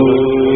Senhor.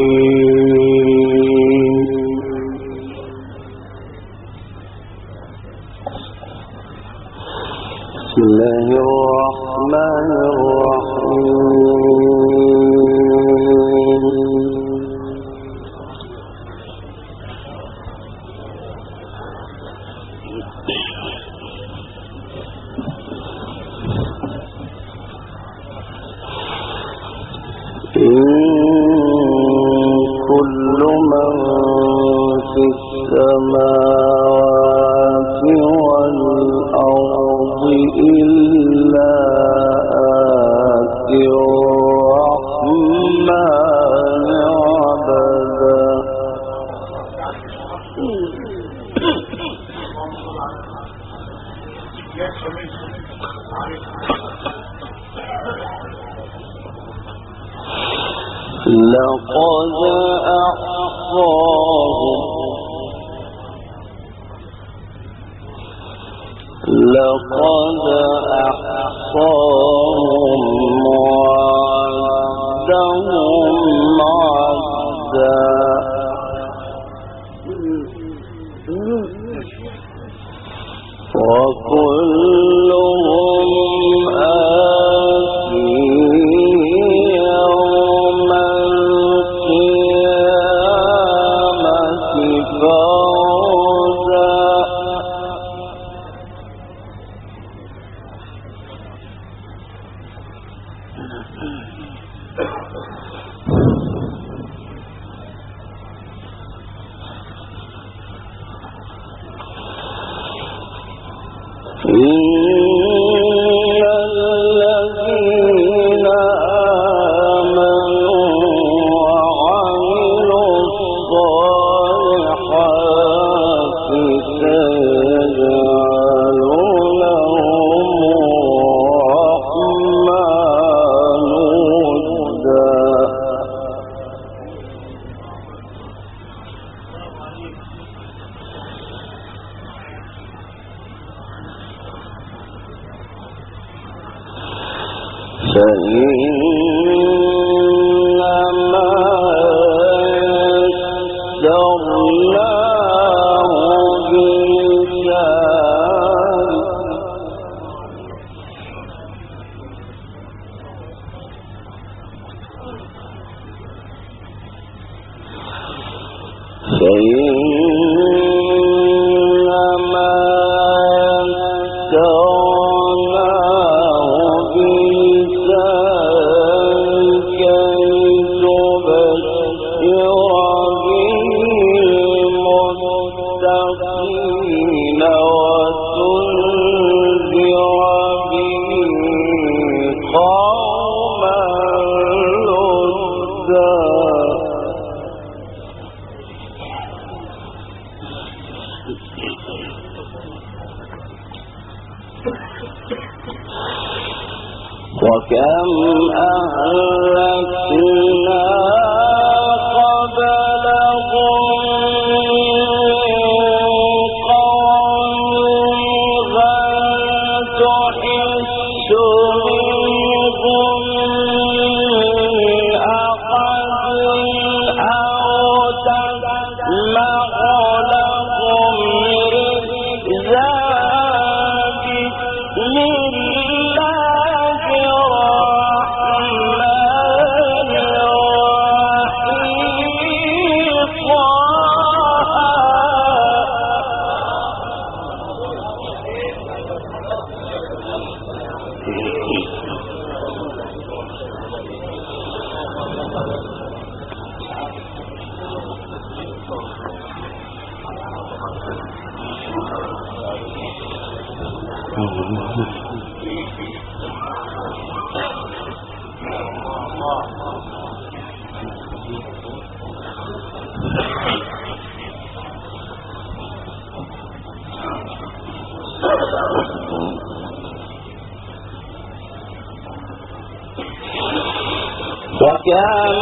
يا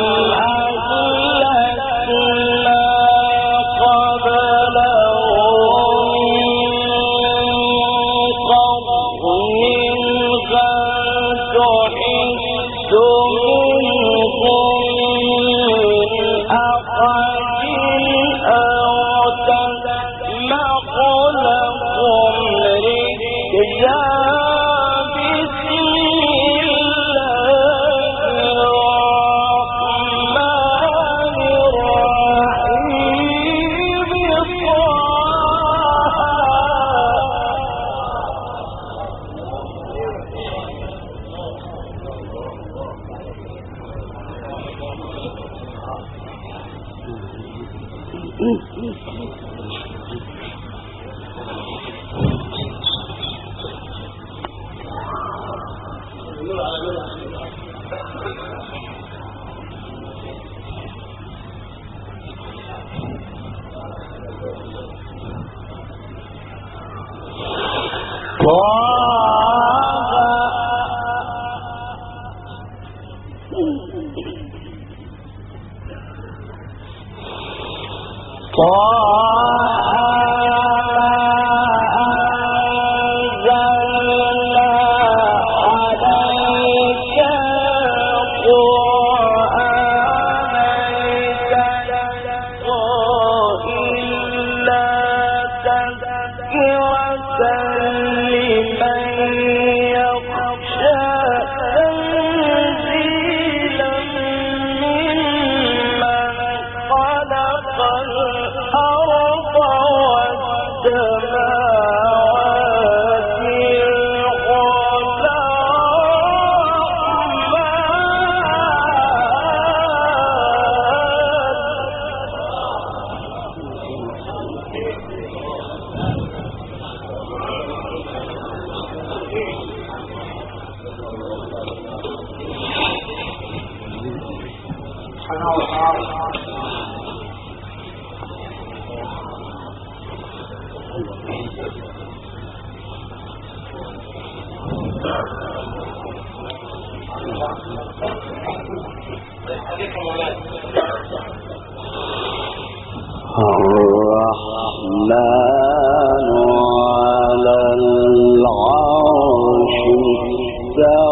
พอ العرش استوى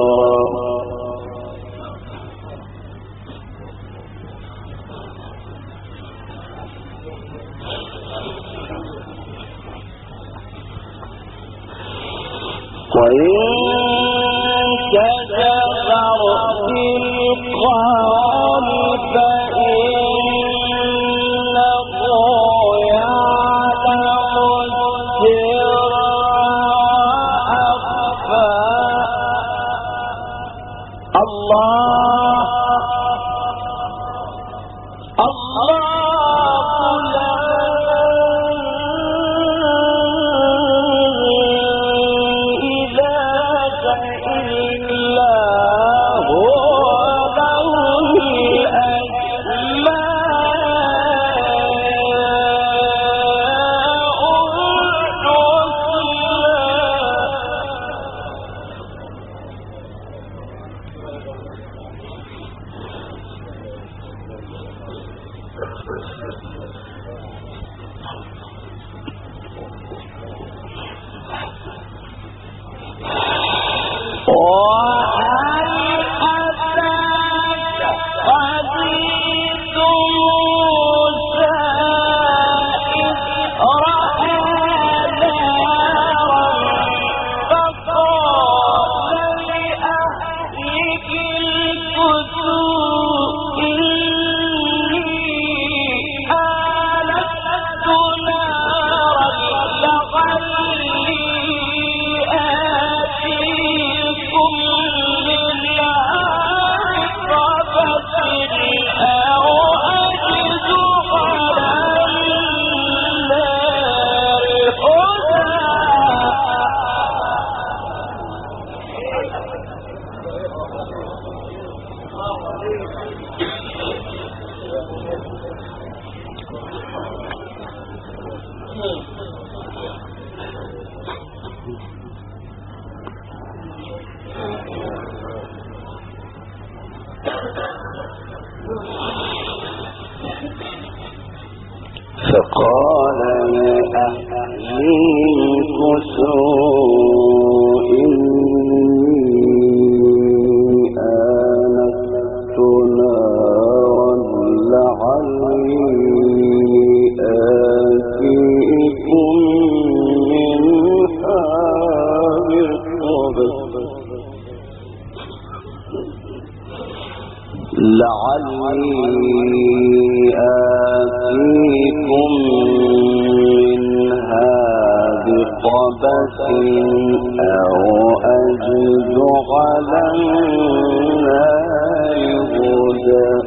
قال لأهل كسوا إني آنست نارا لعلي آتيكم منها برقبة لعلي أو أجد على النار هدى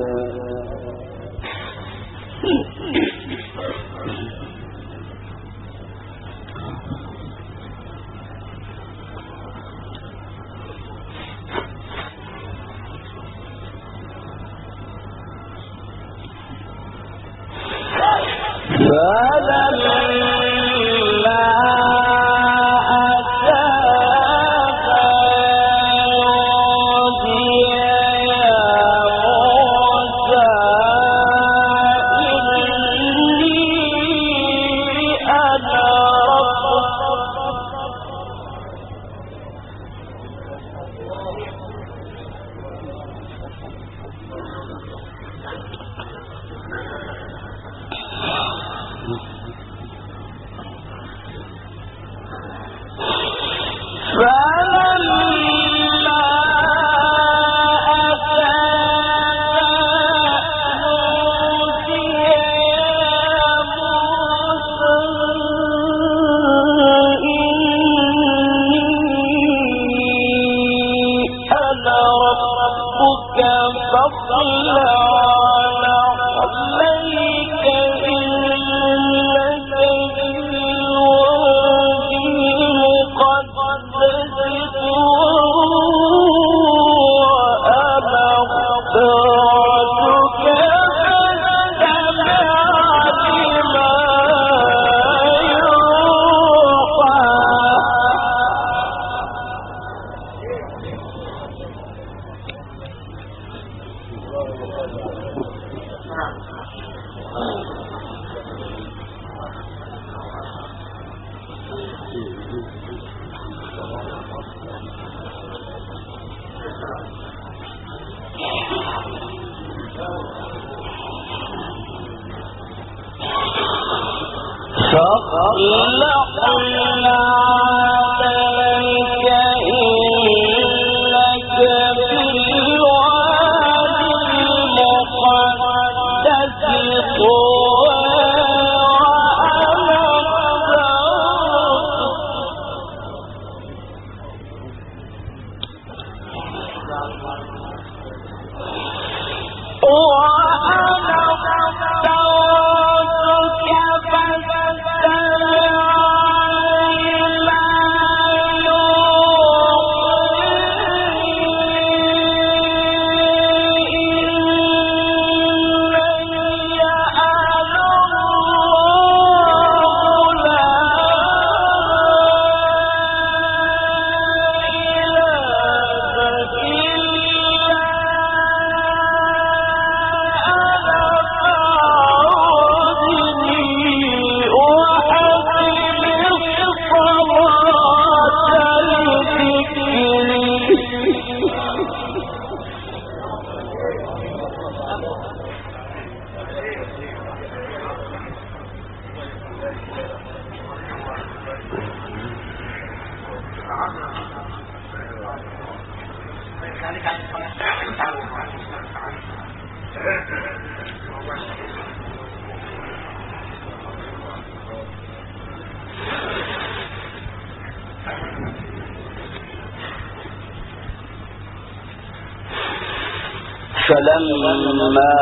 فلما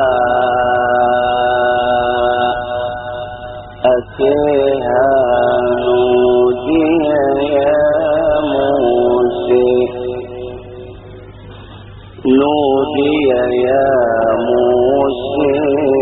أتيها نودي يا موسى. نودي يا موسى.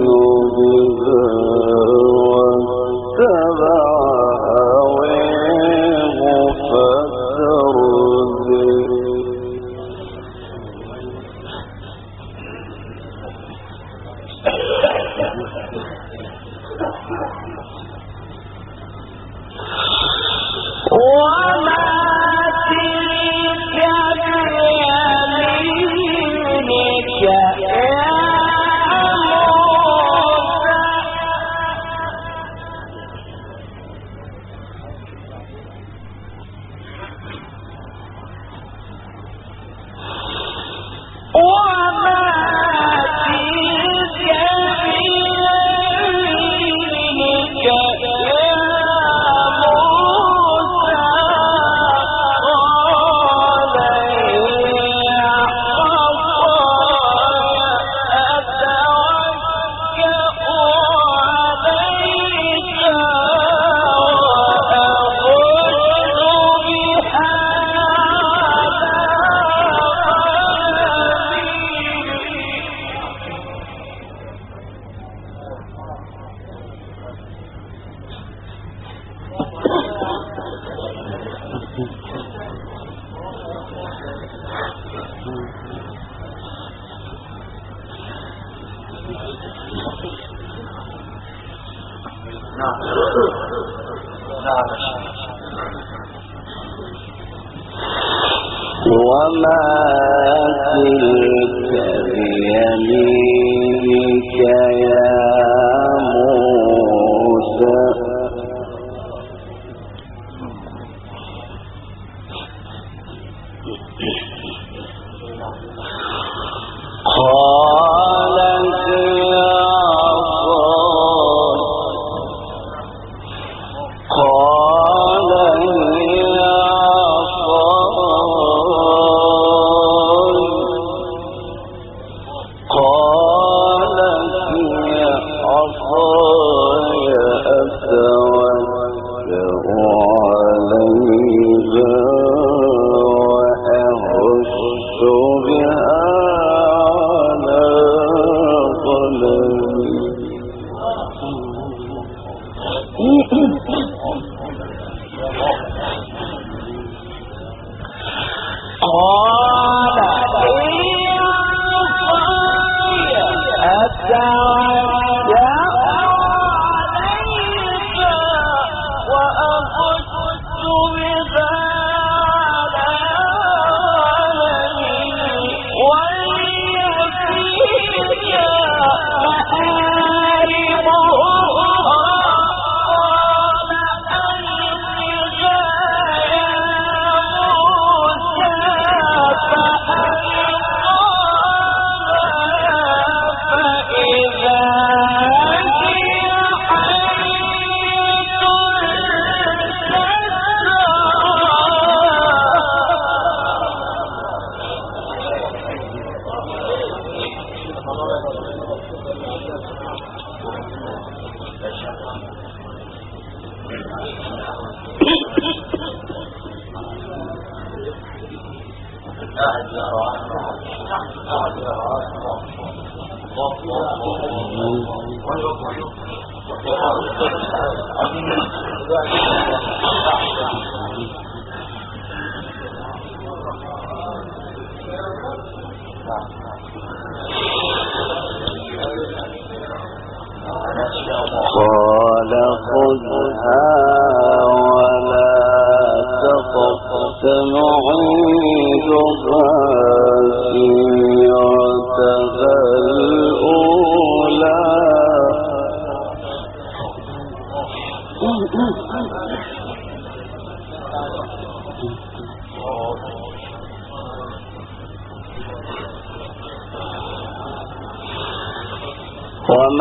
No. قال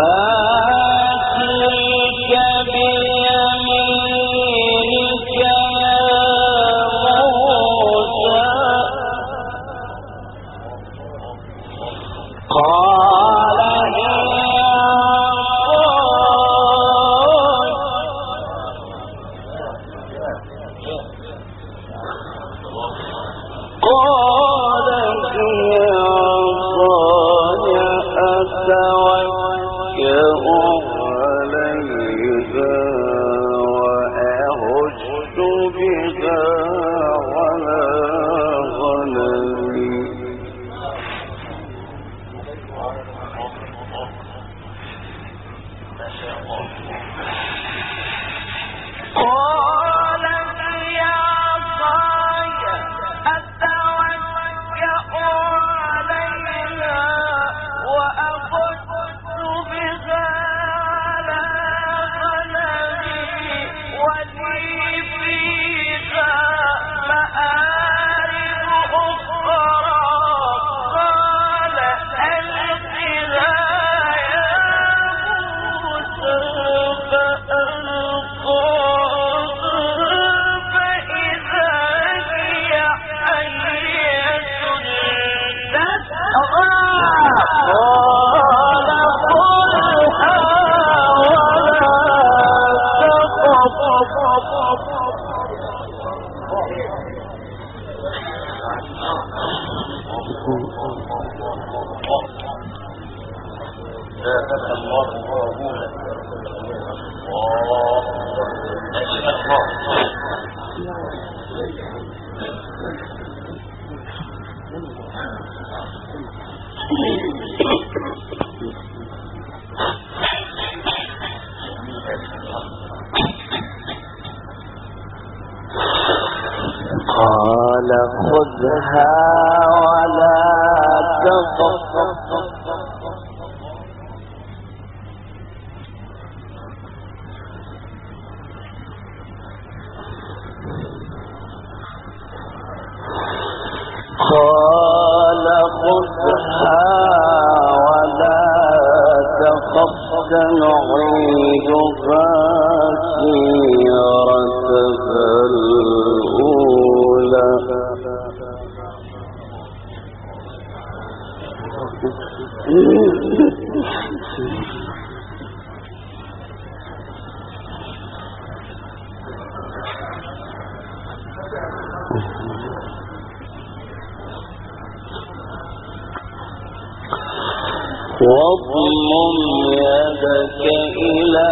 واضمم يدك إلى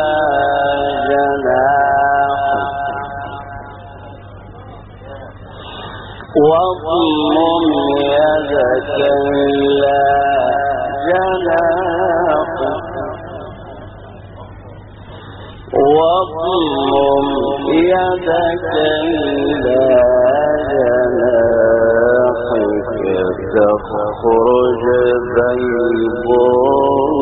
جناحك واضمم يدك إلى جناحه واضم يدك إلى جناحك تخرج بيضاء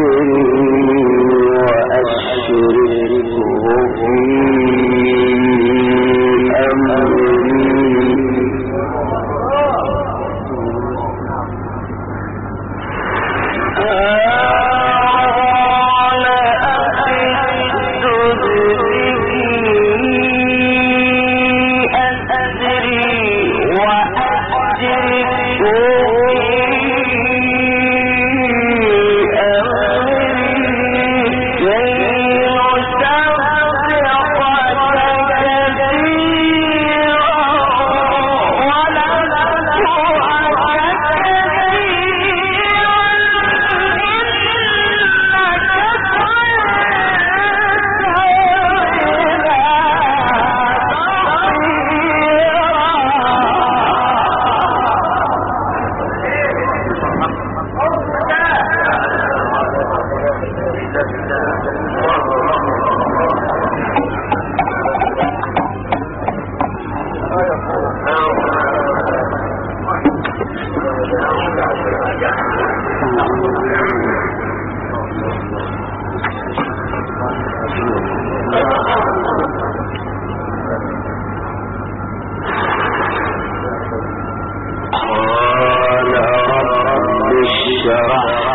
الْجِنِّ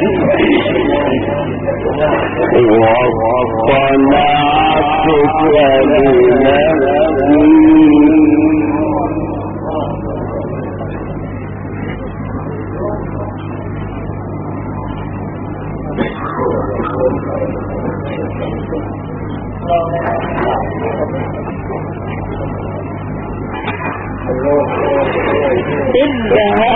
اذهب أنت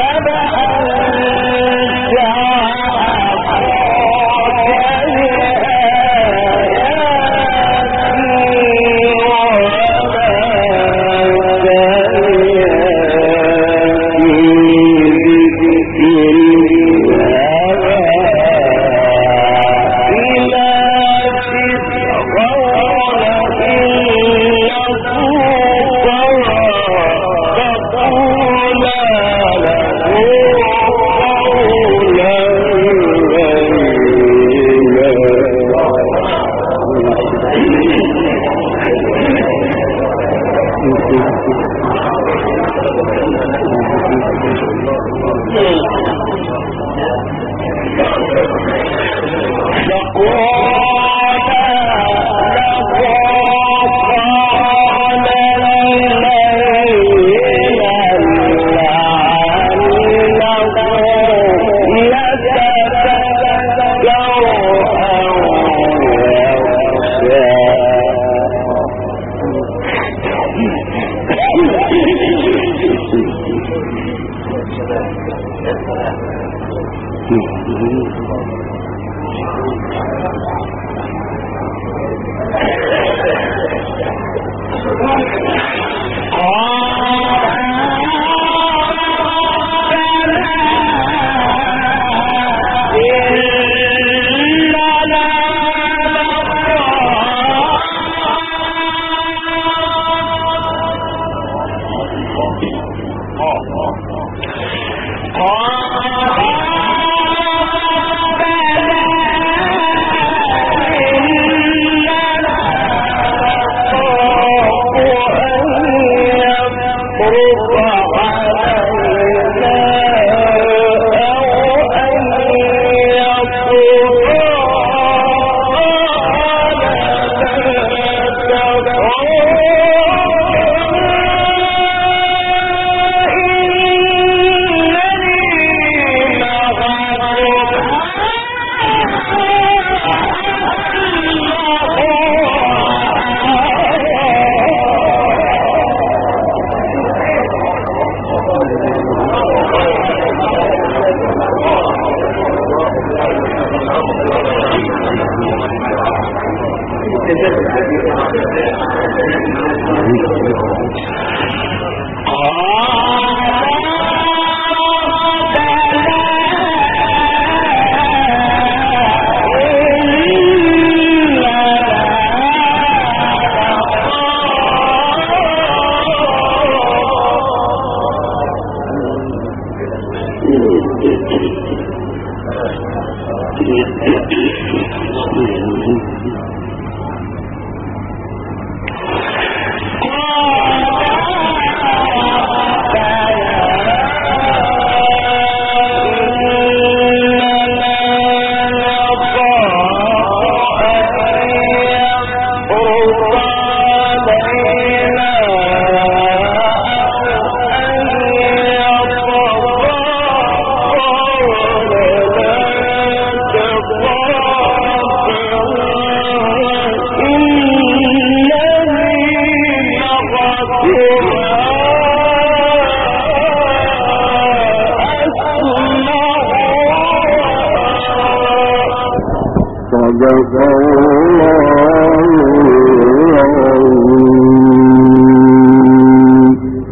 ಹೇಳಿದ್ದೇನೆ